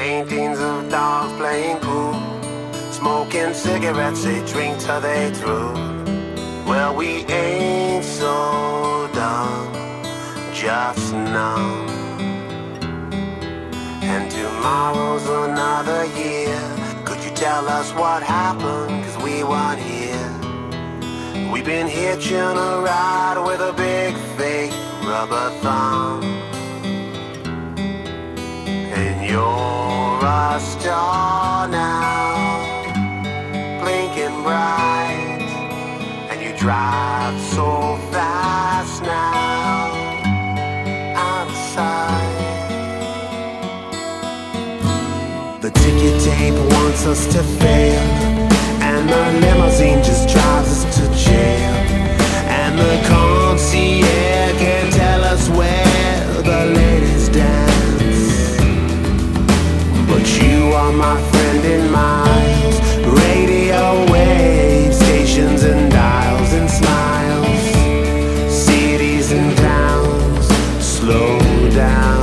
Paintings of dogs playing pool, smoking cigarettes, they drink till they through. Well, we ain't so dumb, just numb. And tomorrow's another year. Could you tell us what happened? Cause we weren't here. We've been hitching a ride with a big fake rubber thumb. And you're a star now, blinking bright. And you drive so fast now. The ticket tape wants us to fail, and the limousine You are my friend in mine. Radio wave stations and dials and smiles. Cities and towns, slow down.